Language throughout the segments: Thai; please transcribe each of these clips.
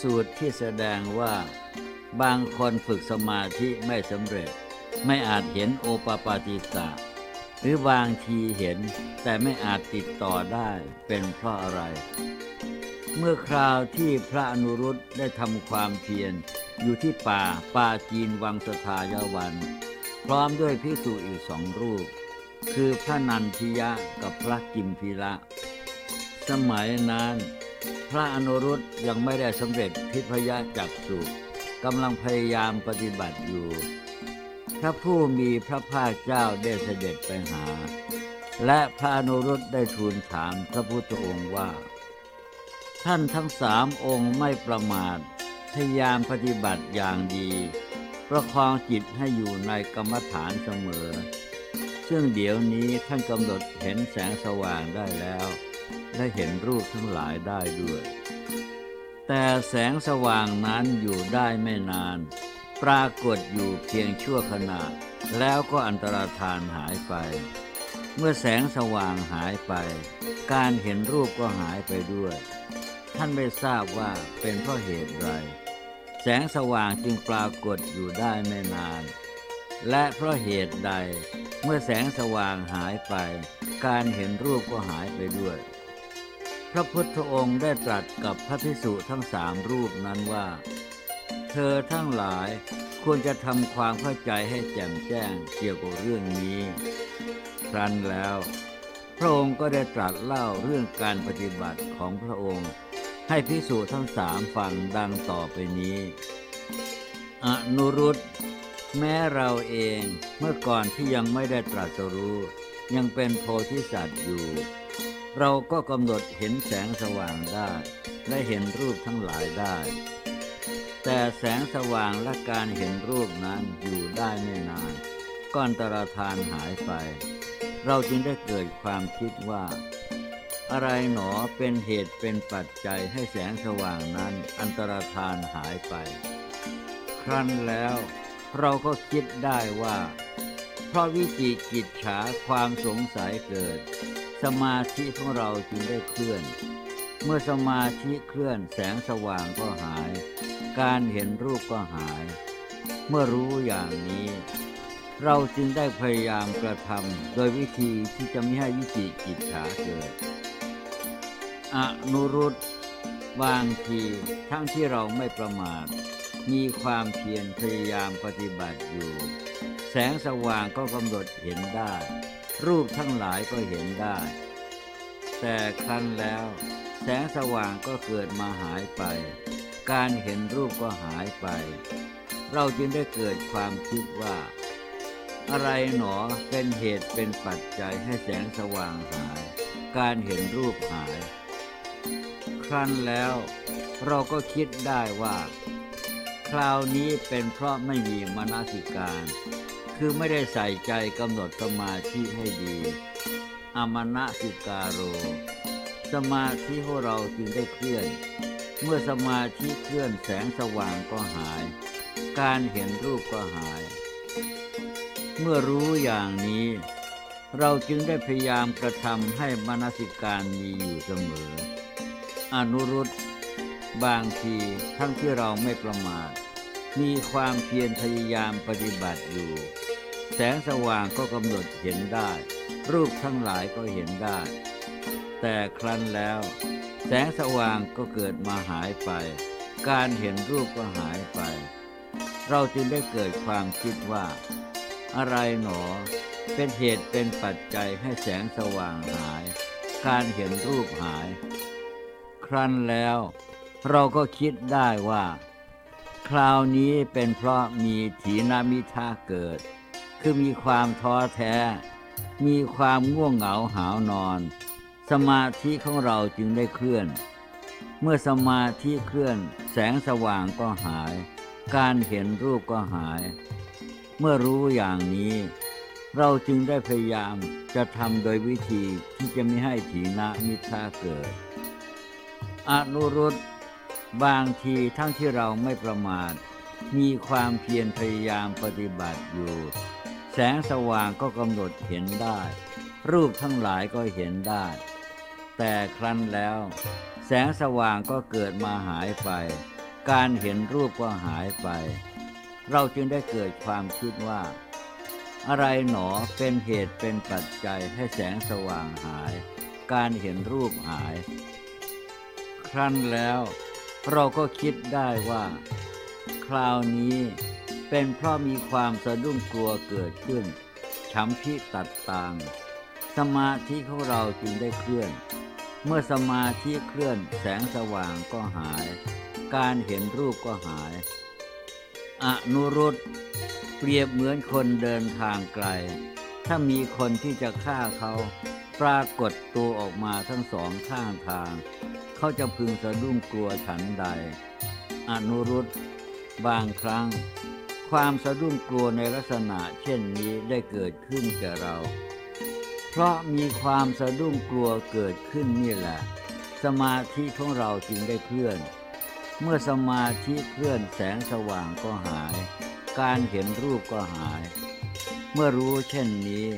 สูตรที่แสดงว่า บางคนฝึกสมาธิไม่สำเร็จ ไม่อาจเห็นโอปปาติกะหรือบางทีเห็นแต่ไม่อาจติดต่อได้เป็นเพราะอะไร เมื่อคราวที่พระอนุรุตได้ทำความเพียร อยู่ที่ป่าปาจีนวังสทายวัน พร้อมด้วยพิสูอีกสองรูป คือพระนันทิยะกับพระกิมพีละสมัยนั้น พระอนุรุตยังไม่ได้สำเร็จทิพยจักสุกำลังพยายามปฏิบัติอยู่ พระผู้มีพระภาคเจ้าได้เสด็จไปหา และพระอนุรุตได้ทูลถามพระพุทธองค์ว่า ท่านทั้งสามองค์ไม่ประมาท พยายามปฏิบัติอย่างดี ประคองจิตให้อยู่ในกรรมฐานเสมอ ซึ่งเดี๋ยวนี้ท่านกำหนดเห็นแสงสว่างได้แล้ว และเห็นรูปทั้งหลายได้ด้วย แต่แสงสว่างนั้นอยู่ได้ไม่นาน ปรากฏอยู่เพียงชั่วขณะ แล้วก็อันตรธานหายไป เมื่อแสงสว่างหายไป การเห็นรูปก็หายไปด้วย ท่านไม่ทราบว่าเป็นเพราะเหตุไร แสงสว่างจึงปรากฏอยู่ได้ไม่นาน และเพราะเหตุใดเมื่อแสงสว่างหายไป การเห็นรูปก็หายไปด้วย พระพุทธองค์ได้ตรัสกับพระภิกษุทั้งสามรูปนั้นว่า เธอทั้งหลายควรจะทำความเข้าใจให้แจ่มแจ้งเกี่ยวกับเรื่องนี้ ครั้นแล้ว พระองค์ก็ได้ตรัสเล่าเรื่องการปฏิบัติของพระองค์ ให้ภิกษุทั้งสามฟังดังต่อไปนี้ อนุรุตแม้เราเองเมื่อก่อนที่ยังไม่ได้ตรัสรู้ ยังเป็นโพธิสัตว์อยู่ เราก็กำหนดเห็นแสงสว่างได้ และเห็นรูปทั้งหลายได้ แต่แสงสว่างและการเห็นรูปนั้นอยู่ได้ไม่นานก็อันตรธานหายไป เราจึงได้เกิดความคิดว่า อะไรหนอเป็นเหตุเป็นปัจจัยให้แสงสว่างนั้นอันตรธานหายไป ครั้นแล้วเราก็คิดได้ว่า เพราะวิจิกิจฉาความสงสัยเกิด สมาธิของเราจึงได้เคลื่อน เมื่อสมาธิเคลื่อนแสงสว่างก็หาย การเห็นรูปก็หาย เมื่อรู้อย่างนี้ เราจึงได้พยายามกระทำโดยวิธีที่จะไม่ให้วิจิกิจฉาเกิด อนุรุตบางทีทั้งที่เราไม่ประมาท มีความเพียรพยายามปฏิบัติอยู่ แสงสว่างก็กำหนดเห็นได้ รูปทั้งหลายก็เห็นได้ แต่ครั้นแล้วแสงสว่างก็เกิดมาหายไป การเห็นรูปก็หายไป เราจึงได้เกิดความคิดว่า อะไรหนอเป็นเหตุเป็นปัจจัยให้แสงสว่างหาย การเห็นรูปหาย ครั้นแล้วเราก็คิดได้ว่า คราวนี้เป็นเพราะไม่มีมนสิการ คือไม่ได้ใส่ใจกำหนดสมาธิให้ดีอมนสิการโร สมาธิของเราจึงได้เคลื่อน เมื่อสมาธิเคลื่อนแสงสว่างก็หาย การเห็นรูปก็หาย เมื่อรู้อย่างนี้ เราจึงได้พยายามกระทำให้มนสิการมีอยู่เสมอ อนุรุตบางทีทั้งที่เราไม่ประมาทมีความเพียรพยายามปฏิบัติอยู่ แสงสว่างก็กำหนดเห็นได้ รูปทั้งหลายก็เห็นได้ แต่ครั้นแล้ว แสงสว่างก็เกิดมาหายไป การเห็นรูปก็หายไป เราจึงได้เกิดความคิดว่า อะไรหนอ เป็นเหตุเป็นปัจจัยให้แสงสว่างหาย การเห็นรูปหาย ครั้นแล้ว เราก็คิดได้ว่า คราวนี้เป็นเพราะมีถีนามิทาเกิด คือมีความท้อแท้ มีความง่วงเหงาหาวนอน สมาธิของเราจึงได้เคลื่อน เมื่อสมาธิเคลื่อน แสงสว่างก็หาย การเห็นรูปก็หาย เมื่อรู้อย่างนี้ เราจึงได้พยายามจะทำโดยวิธีที่จะไม่ให้ถีนามิทาเกิด อนุรุตบางทีทั้งที่เราไม่ประมาทมีความเพียรพยายามปฏิบัติอยู่ แสงสว่างก็กำหนดเห็นได้ รูปทั้งหลายก็เห็นได้ แต่ครั้นแล้ว แสงสว่างก็เกิดมาหายไป การเห็นรูปก็หายไป เราจึงได้เกิดความคิดว่า อะไรหนอเป็นเหตุเป็นปัจจัยให้แสงสว่างหาย การเห็นรูปหาย ครั้นแล้ว เราก็คิดได้ว่า คราวนี้ เป็นเพราะมีความสะดุ้งกลัวเกิดขึ้นช้ำพิตัดต่าง สมาธิของเราจึงได้เคลื่อน เมื่อสมาธิเคลื่อนแสงสว่างก็หาย การเห็นรูปก็หาย อนุรุตเปรียบเหมือนคนเดินทางไกล ถ้ามีคนที่จะฆ่าเขาปรากฏตัวออกมาทั้งสองข้างทาง เขาจะพึงสะดุ้งกลัวฉันใด อนุรุตบางครั้ง ความสะดุ้งกลัวในลักษณะเช่นนี้ได้เกิดขึ้นแก่เรา เพราะมีความสะดุ้งกลัวเกิดขึ้นนี่แหละ สมาธิของเราจึงได้เคลื่อน เมื่อสมาธิเคลื่อนแสงสว่างก็หาย การเห็นรูปก็หาย เมื่อรู้เช่นนี้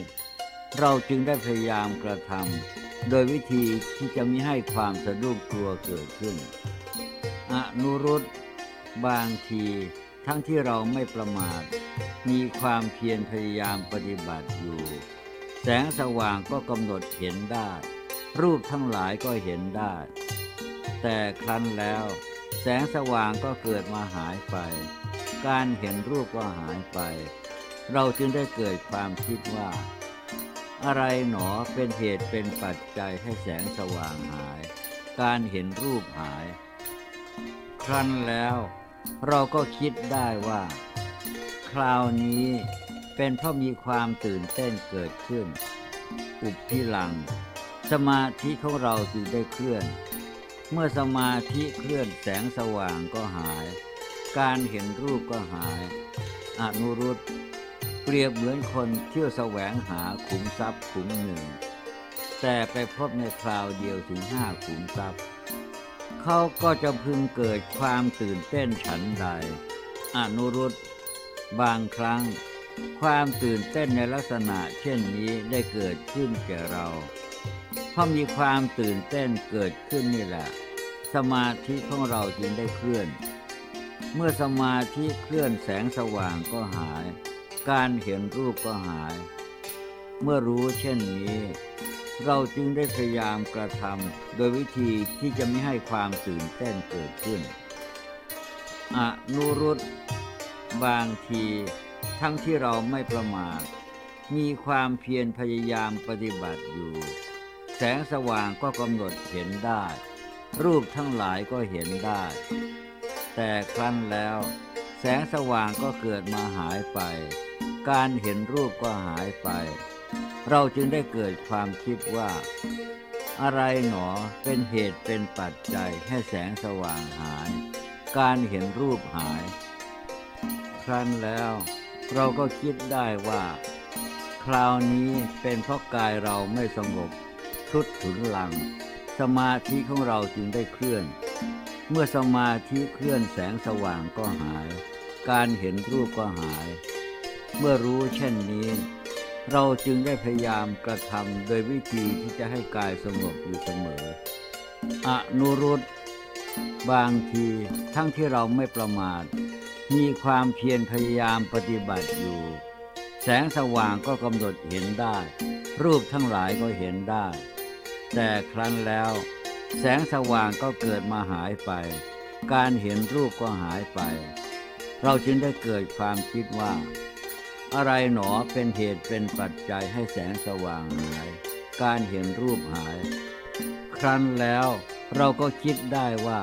เราจึงได้พยายามกระทำโดยวิธีที่จะมิให้ความสะดุ้งกลัวเกิดขึ้น อนุรุตบางที ทั้งที่เราไม่ประมาท มีความเพียรพยายามปฏิบัติอยู่ แสงสว่างก็กำหนดเห็นได้ รูปทั้งหลายก็เห็นได้ แต่ครั้นแล้ว แสงสว่างก็เกิดมาหายไป การเห็นรูปก็หายไป เราจึงได้เกิดความคิดว่า อะไรหนอเป็นเหตุเป็นปัจจัยให้แสงสว่างหาย การเห็นรูปหาย ครั้นแล้ว เราก็คิดได้ว่า คราวนี้เป็นเพราะมีความตื่นเต้นเกิดขึ้น อุปพิลัง สมาธิของเราจึงได้เคลื่อน เมื่อสมาธิเคลื่อนแสงสว่างก็หาย การเห็นรูปก็หาย อนุรุตเปรียบเหมือนคนเที่ยวแสวงหาขุมทรัพย์ขุมหนึ่ง แต่ไปพบในคราวเดียวถึงห้าขุมทรัพย์ เขาก็จะพึงเกิดความตื่นเต้นฉันใด อนุรุตบางครั้ง ความตื่นเต้นในลักษณะเช่นนี้ได้เกิดขึ้นแก่เรา เพราะมีความตื่นเต้นเกิดขึ้นนี่แหละ สมาธิของเราจึงได้เคลื่อน เมื่อสมาธิเคลื่อนแสงสว่างก็หาย การเห็นรูปก็หาย เมื่อรู้เช่นนี้ เราจึงได้พยายามกระทำโดยวิธีที่จะไม่ให้ความตื่นเต้นเกิดขึ้น อนุรุตบางที ทั้งที่เราไม่ประมาท มีความเพียรพยายามปฏิบัติอยู่ แสงสว่างก็กำหนดเห็นได้ รูปทั้งหลายก็เห็นได้ แต่ครั้นแล้ว แสงสว่างก็เกิดมาหายไป การเห็นรูปก็หายไป เราจึงได้เกิดความคิดว่า อะไรหนอเป็นเหตุเป็นปัจจัยให้แสงสว่างหาย การเห็นรูปหาย ครั้นแล้วเราก็คิดได้ว่า คราวนี้เป็นเพราะกายเราไม่สงบทุดถุนลัง สมาธิของเราจึงได้เคลื่อน เมื่อสมาธิเคลื่อนแสงสว่างก็หาย การเห็นรูปก็หาย เมื่อรู้เช่นนี้ เราจึงได้พยายามกระทำโดยวิธีที่จะให้กายสงบอยู่เสมอ อนุรุตบางทีทั้งที่เราไม่ประมาท มีความเพียรพยายามปฏิบัติอยู่ แสงสว่างก็กำหนดเห็นได้ รูปทั้งหลายก็เห็นได้ แต่ครั้นแล้ว แสงสว่างก็เกิดมาหายไป การเห็นรูปก็หายไป เราจึงได้เกิดความคิดว่า อะไรหนอเป็นเหตุเป็นปัจจัยให้แสงสว่างหาย การเห็นรูปหาย ครั้นแล้วเราก็คิดได้ว่า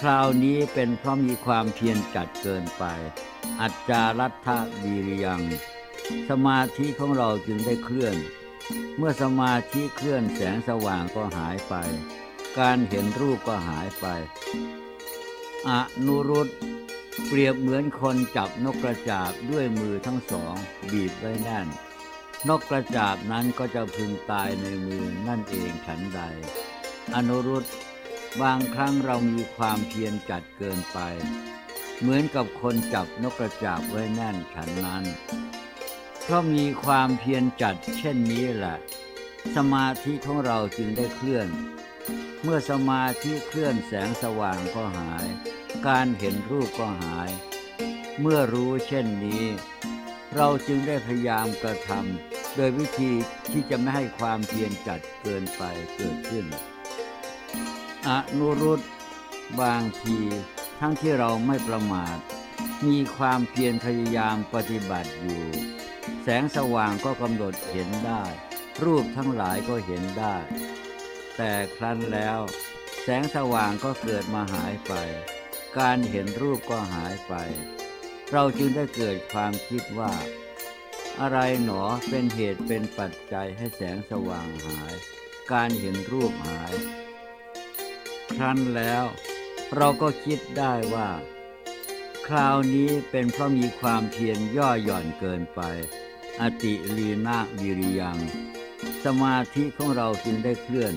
คราวนี้เป็นเพราะมีความเพียรจัดเกินไป อัจจารัตถวีริยัง สมาธิของเราจึงได้เคลื่อน เมื่อสมาธิเคลื่อนแสงสว่างก็หายไป การเห็นรูปก็หายไป อนุรุต เปรียบเหมือนคนจับนกกระจาบด้วยมือทั้งสอง บีบไว้แน่น นกกระจาบนั้นก็จะพึงตายในมือนั่นเองฉันใด อนุรุตบางครั้งเรามีความเพียรจัดเกินไป เหมือนกับคนจับนกกระจาบไว้แน่นฉันนั้นเพราะมีความเพียรจัดเช่นนี้แหละ สมาธิของเราจึงได้เคลื่อน เมื่อสมาธิเคลื่อนแสงสว่างก็หาย การเห็นรูปก็หาย เมื่อรู้เช่นนี้ เราจึงได้พยายามกระทำโดยวิธีที่จะไม่ให้ความเพียรจัดเกินไปเกิดขึ้น อนุรุตบางทีทั้งที่เราไม่ประมาท มีความเพียรพยายามปฏิบัติอยู่ แสงสว่างก็กำหนดเห็นได้ รูปทั้งหลายก็เห็นได้ แต่ครั้นแล้ว แสงสว่างก็เกิดมาหายไป การเห็นรูปก็หายไป เราจึงได้เกิดความคิดว่า อะไรหนอเป็นเหตุเป็นปัจจัยให้แสงสว่างหาย การเห็นรูปหาย ครั้นแล้ว เราก็คิดได้ว่า คราวนี้เป็นเพราะมีความเพียรย่อหย่อนเกินไป อติลีนาวิริยังสมาธิของเราจึงได้เคลื่อน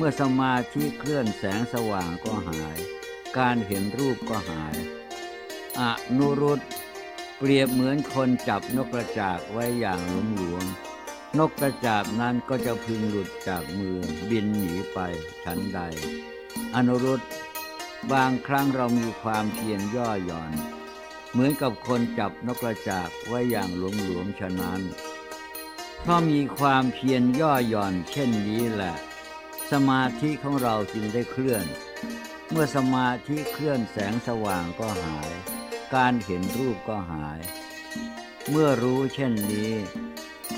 เมื่อสมาธิเคลื่อนแสงสว่างก็หาย การเห็นรูปก็หาย อนุรุตเปรียบเหมือนคนจับนกกระจาบไว้อย่างหลวมหลวมนกกระจาบนั้นก็จะพึงหลุดจากมือบินหนีไปชั้นใด อนุรุตบางครั้งเรามีความเพียรย่อหย่อน เหมือนกับคนจับนกกระจาบไว้อย่างหลวมหลวมฉะนั้น เพราะมีความเพียรย่อหย่อนเช่นนี้แหละ สมาธิของเราจึงได้เคลื่อน เมื่อสมาธิเคลื่อนแสงสว่างก็หาย การเห็นรูปก็หาย เมื่อรู้เช่นนี้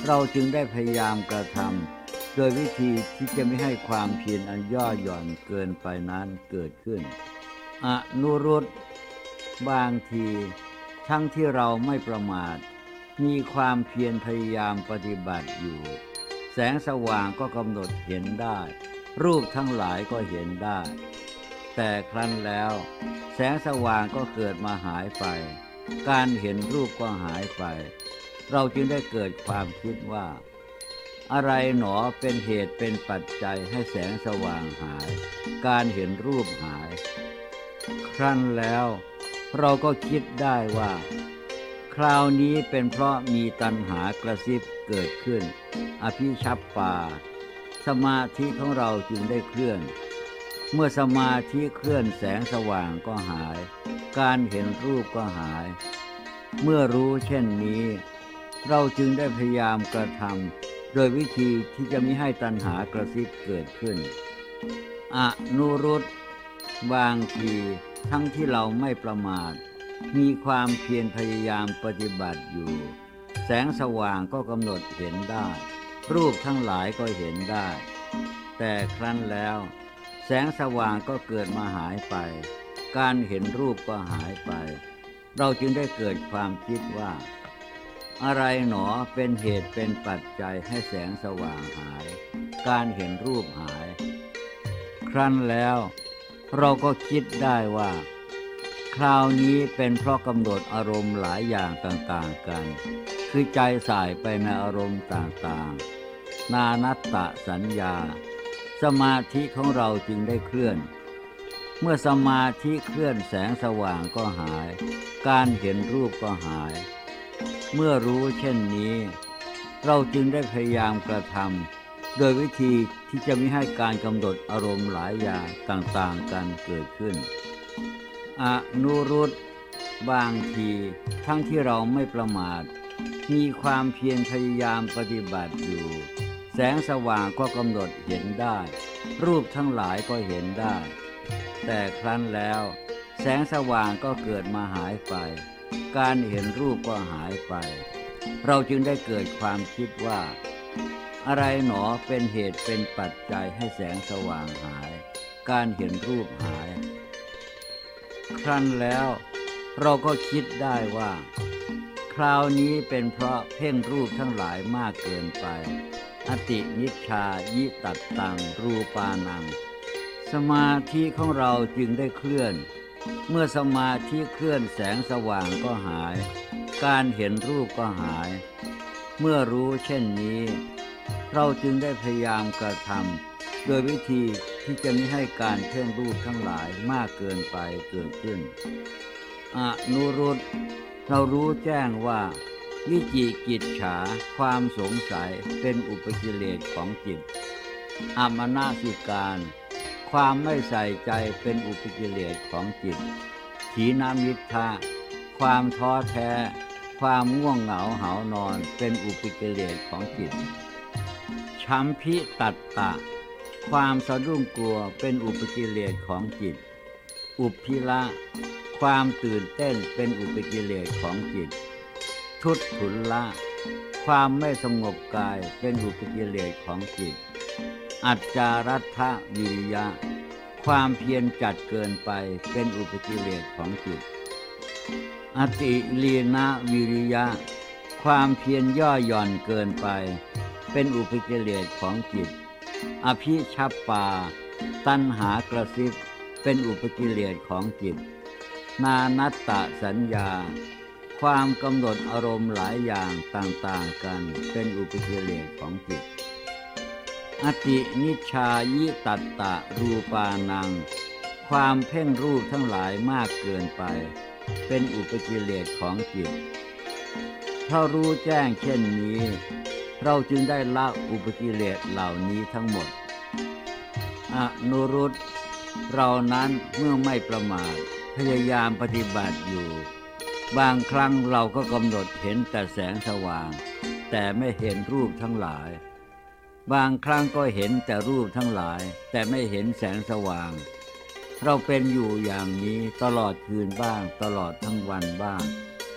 เราจึงได้พยายามกระทำโดยวิธีที่จะไม่ให้ความเพียรอันย่อหย่อนเกินไปนั้นเกิดขึ้น อนุรุตบางที ทั้งที่เราไม่ประมาท มีความเพียรพยายามปฏิบัติอยู่ แสงสว่างก็กำหนดเห็นได้ รูปทั้งหลายก็เห็นได้ แต่ครั้นแล้ว แสงสว่างก็เกิดมาหายไป การเห็นรูปก็หายไป เราจึงได้เกิดความคิดว่า อะไรหนอเป็นเหตุเป็นปัจจัยให้แสงสว่างหาย การเห็นรูปหาย ครั้นแล้ว เราก็คิดได้ว่า คราวนี้เป็นเพราะมีตัณหากระซิบเกิดขึ้น อภิชัปปา สมาธิของเราจึงได้เคลื่อน เมื่อสมาธิเคลื่อนแสงสว่างก็หาย การเห็นรูปก็หาย เมื่อรู้เช่นนี้ เราจึงได้พยายามกระทำโดยวิธีที่จะไม่ให้ตัณหากระซิบเกิดขึ้น อนุรุตบางทีทั้งที่เราไม่ประมาท มีความเพียรพยายามปฏิบัติอยู่ แสงสว่างก็กำหนดเห็นได้ รูปทั้งหลายก็เห็นได้ แต่ครั้นแล้ว แสงสว่างก็เกิดมาหายไป การเห็นรูปก็หายไป เราจึงได้เกิดความคิดว่า อะไรหนอเป็นเหตุเป็นปัจจัยให้แสงสว่างหาย การเห็นรูปหาย ครั้นแล้ว เราก็คิดได้ว่า คราวนี้เป็นเพราะกำหนดอารมณ์หลายอย่างต่างๆกันคือใจสายไปในอารมณ์ต่างๆ นานัตตะสัญญา สมาธิของเราจึงได้เคลื่อน เมื่อสมาธิเคลื่อนแสงสว่างก็หาย การเห็นรูปก็หาย เมื่อรู้เช่นนี้ เราจึงได้พยายามกระทำโดยวิธีที่จะไม่ให้การกำหนดอารมณ์หลายอย่างต่างๆกันเกิดขึ้น อนุรุตบางทีทั้งที่เราไม่ประมาทมีความเพียรพยายามปฏิบัติอยู่ แสงสว่างก็กำหนดเห็นได้ รูปทั้งหลายก็เห็นได้ แต่ครั้นแล้ว แสงสว่างก็เกิดมาหายไป การเห็นรูปก็หายไป เราจึงได้เกิดความคิดว่า อะไรหนอเป็นเหตุเป็นปัจจัยให้แสงสว่างหาย การเห็นรูปหาย ครั้นแล้วเราก็คิดได้ว่า คราวนี้เป็นเพราะเพ่งรูปทั้งหลายมากเกินไป อตินิชายิตัดตังรูปานัง สมาธิของเราจึงได้เคลื่อน เมื่อสมาธิเคลื่อนแสงสว่างก็หาย การเห็นรูปก็หาย เมื่อรู้เช่นนี้ เราจึงได้พยายามกระทำโดยวิธีที่จะไม่ให้การเพ่งรูปทั้งหลายมากเกินไปเกิดขึ้นอนุรุตเรารู้แจ้งว่า วิจิกิจฉาความสงสัยเป็นอุปกิเลสของจิตอมนาสิการ ความไม่ใส่ใจเป็นอุปกิเลสของจิตถีนามิทะความท้อแท้ ความง่วงเหงาหานอนเป็นอุปกิเลสของจิตชัมพิตัตตะ ความสะดุ้งกลัวเป็นอุปกิเลสของจิต อุปพิละ ความตื่นเต้นเป็นอุปกิเลสของจิต ทุตถุลละ ความไม่สงบกายเป็นอุปกิเลสของจิต อัจจารัฐวิริยะ ความเพียรจัดเกินไปเป็นอุปกิเลสของจิต อติลีนะวิริยะ ความเพียรย่อหย่อนเกินไป เป็นอุปกิเลสของจิต อภิชัปปา ตัณหากระซิบเป็นอุปกิเลสของจิต นานัตตสัญญา ความกำหนดอารมณ์หลายอย่างต่างๆกันเป็นอุปกิเลสของจิต อตินิชชายิตัตตะรูปานัง ความเพ่งรูปทั้งหลายมากเกินไป เป็นอุปกิเลสของจิต ถ้ารู้แจ้งเช่นนี้ เราจึงได้ละอุปกิเลสเหล่านี้ทั้งหมด อนุรุตเรานั้นเมื่อไม่ประมาทพยายามปฏิบัติอยู่ บางครั้งเราก็กำหนดเห็นแต่แสงสว่าง แต่ไม่เห็นรูปทั้งหลาย บางครั้งก็เห็นแต่รูปทั้งหลาย แต่ไม่เห็นแสงสว่าง เราเป็นอยู่อย่างนี้ตลอดคืนบ้าง ตลอดทั้งวันบ้าง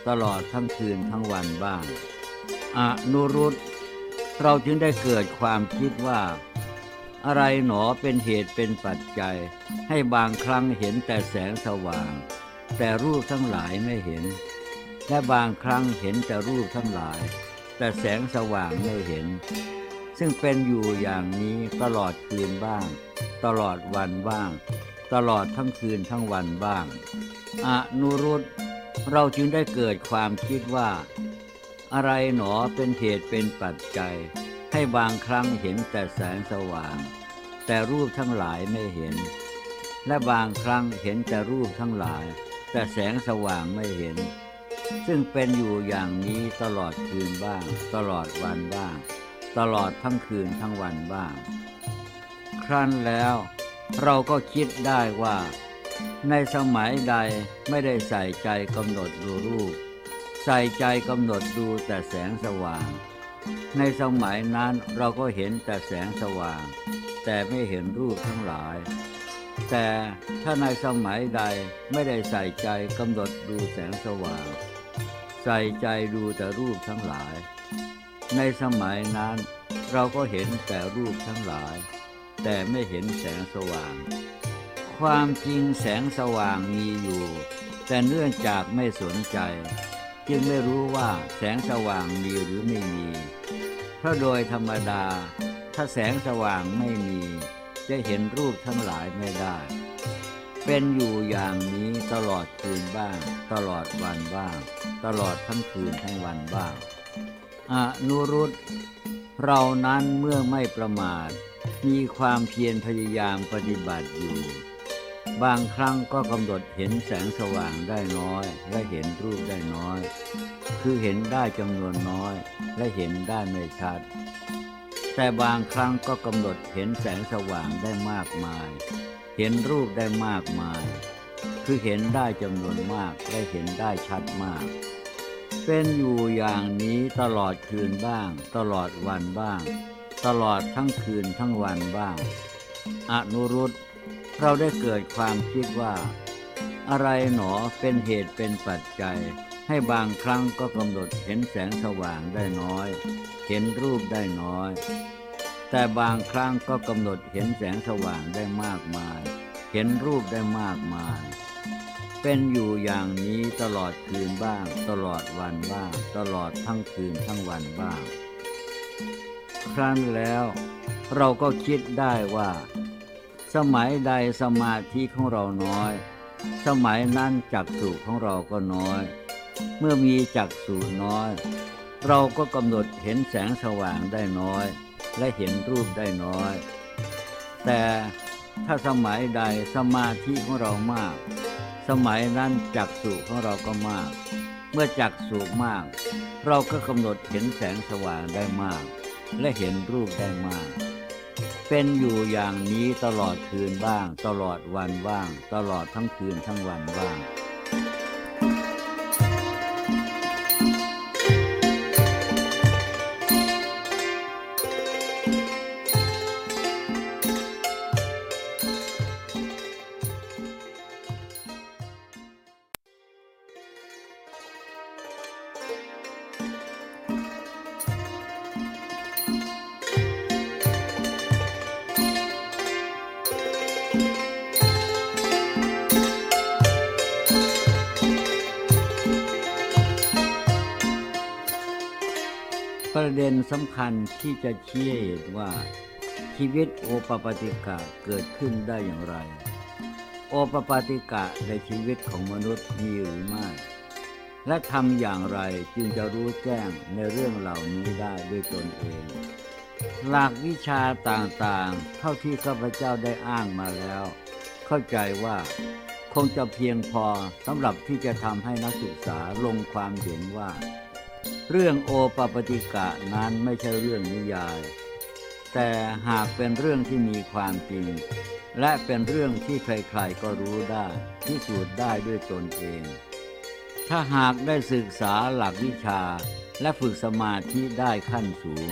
ตลอดทั้งคืนทั้งวันบ้างอนุรุตเราจึงได้เกิดความคิดว่า อะไรหนอเป็นเหตุเป็นปัจจัย ให้บางครั้งเห็นแต่แสงสว่าง แต่รูปทั้งหลายไม่เห็น และบางครั้งเห็นแต่รูปทั้งหลาย แต่แสงสว่างไม่เห็น ซึ่งเป็นอยู่อย่างนี้ตลอดคืนบ้าง ตลอดวันบ้าง ตลอดทั้งคืนทั้งวันบ้างอนุรุตเราจึงได้เกิดความคิดว่า อะไรหนอเป็นเหตุเป็นปัจจัย ให้บางครั้งเห็นแต่แสงสว่าง แต่รูปทั้งหลายไม่เห็น และบางครั้งเห็นแต่รูปทั้งหลาย แต่แสงสว่างไม่เห็น ซึ่งเป็นอยู่อย่างนี้ตลอดคืนบ้าง ตลอดวันบ้าง ตลอดทั้งคืนทั้งวันบ้าง ครั้นแล้วเราก็คิดได้ว่า ในสมัยใดไม่ได้ใส่ใจกำหนดดูรูป ใส่ใจกำหนดดูแต่แสงสว่าง ในสมัยนั้นเราก็เห็นแต่แสงสว่าง แต่ไม่เห็นรูปทั้งหลาย แต่ถ้าในสมัยใดไม่ได้ใส่ใจกำหนดดูแสงสว่าง ใส่ใจดูแต่รูปทั้งหลาย ในสมัยนั้นเราก็เห็นแต่รูปทั้งหลาย แต่ไม่เห็นแสงสว่าง ความจริงแสงสว่างมีอยู่ แต่เนื่องจากไม่สนใจ จึงไม่รู้ว่าแสงสว่างมีหรือไม่มี เพราะโดยธรรมดา ถ้าแสงสว่างไม่มี จะเห็นรูปทั้งหลายไม่ได้ เป็นอยู่อย่างนี้ตลอดคืนบ้าง ตลอดวันบ้าง ตลอดทั้งคืนทั้งวันบ้างอนุรุตเรานั้นเมื่อไม่ประมาท มีความเพียรพยายามปฏิบัติอยู่ บางครั้งก็กำหนดเห็นแสงสว่างได้น้อย และเห็นรูปได้น้อย คือเห็นได้จำนวนน้อย และเห็นได้ไม่ชัด แต่บางครั้งก็กำหนดเห็นแสงสว่างได้มากมาย เห็นรูปได้มากมาย คือเห็นได้จำนวนมากและเห็นได้ชัดมาก เป็นอยู่อย่างนี้ตลอดคืนบ้าง ตลอดวันบ้าง ตลอดทั้งคืนทั้งวันบ้าง อนุรุตเราได้เกิดความคิดว่า อะไรหนอเป็นเหตุเป็นปัจจัย ให้บางครั้งก็กำหนดเห็นแสงสว่างได้น้อย เห็นรูปได้น้อย แต่บางครั้งก็กำหนดเห็นแสงสว่างได้มากมาย เห็นรูปได้มากมาย เป็นอยู่อย่างนี้ตลอดคืนบ้าง ตลอดวันบ้าง ตลอดทั้งคืนทั้งวันบ้าง ครั้นแล้วเราก็คิดได้ว่า สมัยใดสมาธิของเราน้อย สมัยนั้นจักสุของเราก็น้อย เมื่อมีจักสุน้อย เราก็กำหนดเห็นแสงสว่างได้น้อย และเห็นรูปได้น้อย แต่ถ้าสมัยใดสมาธิของเรามาก สมัยนั้นจักสุของเราก็มาก เมื่อจักสุมาก เราก็กำหนดเห็นแสงสว่างได้มาก และเห็นรูปได้มากเเป็นอยู่อย่างนี้ตลอดคืนบ้าง ตลอดวันบ้าง ตลอดทั้งคืนทั้งวันบ้าง สำคัญที่จะชี้ให้เห็นว่า ชีวิตโอปปาติกะเกิดขึ้นได้อย่างไร โอปปาติกะในชีวิตของมนุษย์มีหรือไม่ และทำอย่างไรจึงจะรู้แจ้งในเรื่องเหล่านี้ได้ด้วยตนเอง หลักวิชาต่างๆ เท่าที่ข้าพเจ้าได้อ้างมาแล้ว เข้าใจว่าคงจะเพียงพอสำหรับที่จะทำให้นักศึกษาลงความเห็นว่า เรื่องโอปปติกะนั้นไม่ใช่เรื่องนิยาย แต่หากเป็นเรื่องที่มีความจริง และเป็นเรื่องที่ใครๆก็รู้ได้พิสูจน์ได้ด้วยตนเอง ถ้าหากได้ศึกษาหลักวิชาและฝึกสมาธิได้ขั้นสูง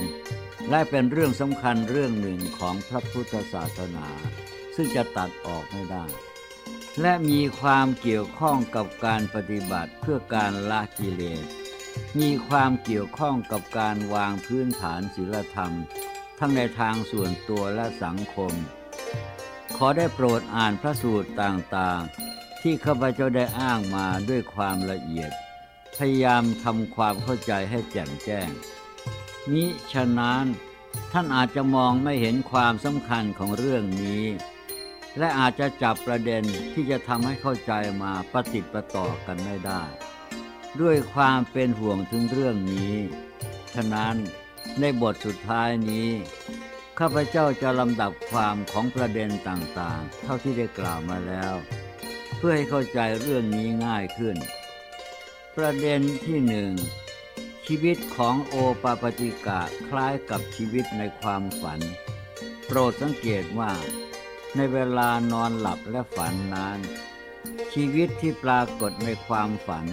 และเป็นเรื่องสำคัญเรื่องหนึ่งของพระพุทธศาสนา ซึ่งจะตัดออกไม่ได้ และมีความเกี่ยวข้องกับการปฏิบัติเพื่อการละกิเลส มีความเกี่ยวข้องกับการวางพื้นฐานศีลธรรม ทั้งในทางส่วนตัวและสังคม ขอได้โปรดอ่านพระสูตรต่างๆ ที่ข้าพเจ้าได้อ้างมาด้วยความละเอียด พยายามทำความเข้าใจให้แจ่มแจ้งมิฉะนั้นท่านอาจจะมองไม่เห็นความสำคัญของเรื่องนี้ และอาจจะจับประเด็นที่จะทำให้เข้าใจมาปฏิดประต่อกันไม่ได้ ด้วยความเป็นห่วงถึงเรื่องนี้ ฉะนั้นในบทสุดท้ายนี้ ข้าพเจ้าจะลำดับความของประเด็นต่างๆ เท่าที่ได้กล่าวมาแล้ว เพื่อให้เข้าใจเรื่องนี้ง่ายขึ้น ประเด็นที่หนึ่งชีวิตของโอปาปติกะคล้ายกับชีวิตในความฝัน โปรดสังเกตว่า ในเวลานอนหลับและฝันนั้น ชีวิตที่ปรากฏในความฝัน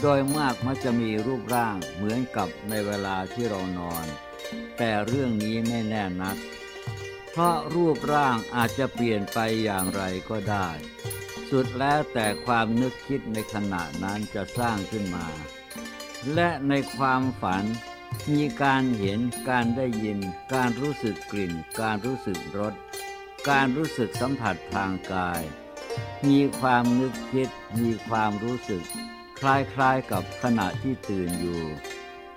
โดยมากมักจะมีรูปร่างเหมือนกับในเวลาที่เรานอน แต่เรื่องนี้ไม่แน่นัก เพราะรูปร่างอาจจะเปลี่ยนไปอย่างไรก็ได้ สุดแล้วแต่ความนึกคิดในขณะนั้นจะสร้างขึ้นมา และในความฝันมีการเห็นการได้ยิน การรู้สึกกลิ่น การรู้สึกรสการรู้สึกสัมผัสทางกาย มีความนึกคิด มีความรู้สึก คล้ายๆกับขณะที่ตื่นอยู่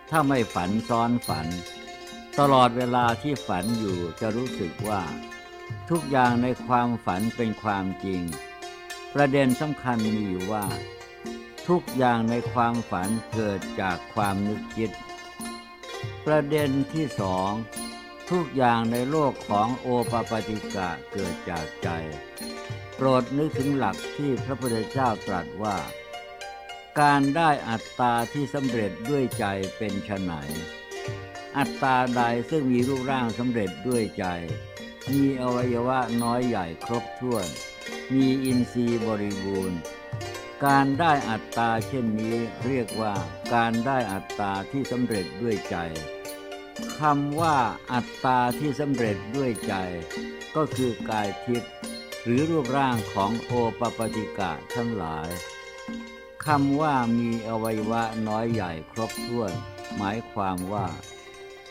ถ้าไม่ฝันซ้อนฝัน ตลอดเวลาที่ฝันอยู่จะรู้สึกว่า ทุกอย่างในความฝันเป็นความจริง ประเด็นสำคัญมีอยู่ว่า ทุกอย่างในความฝันเกิดจากความนึกคิด ประเด็นที่สองทุกอย่างในโลกของโอปปติกะเกิดจากใจ โปรดนึกถึงหลักที่พระพุทธเจ้าตรัสว่า การได้อัตตาที่สำเร็จด้วยใจเป็นไฉนอัตตาใดซึ่งมีรูปร่างสำเร็จด้วยใจ มีอวัยวะน้อยใหญ่ครบถ้วน มีอินทรีย์บริบูรณ์ การได้อัตตาเช่นนี้เรียกว่าการได้อัตตาที่สำเร็จด้วยใจคำว่าอัตตาที่สำเร็จด้วยใจ ก็คือกายทิพย์หรือรูปร่างของโอปปาติกะทั้งหลาย คำว่ามีอวัยวะน้อยใหญ่ครบถ้วน หมายความว่า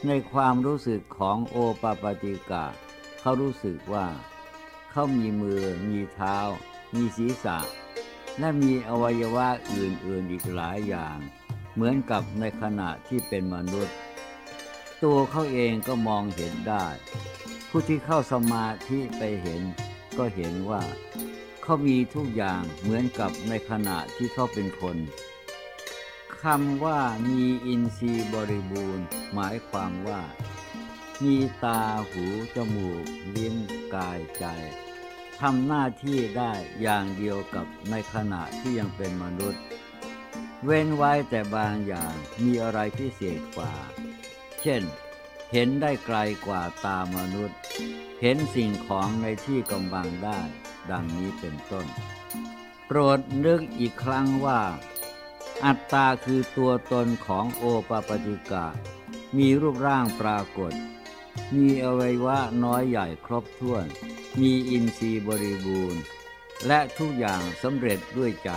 ในความรู้สึกของโอปปาติกะ เขารู้สึกว่า เขามีมือ มีเท้า มีศีรษะ และมีอวัยวะอื่นๆอีกหลายอย่าง เหมือนกับในขณะที่เป็นมนุษย์ ตัวเขาเองก็มองเห็นได้ ผู้ที่เข้าสมาธิไปเห็นก็เห็นว่า เขามีทุกอย่างเหมือนกับในขณะที่เขาเป็นคนคำว่ามีอินทรีย์บริบูรณ์ หมายความว่า มีตาหูจมูกลิ้นกายใจทำหน้าที่ได้อย่างเดียวกับในขณะที่ยังเป็นมนุษย์ เว้นไว้แต่บางอย่างมีอะไรพิเศษกว่า เช่น เห็นได้ไกลกว่าตามนุษย์ เห็นสิ่งของในที่กำบังได้ ดังนี้เป็นต้น โปรดนึกอีกครั้งว่า อัตตาคือตัวตนของโอปปาติกะ มีรูปร่างปรากฏ มีอวัยวะน้อยใหญ่ครบถ้วน มีอินทรีย์บริบูรณ์ และทุกอย่างสำเร็จด้วยใจ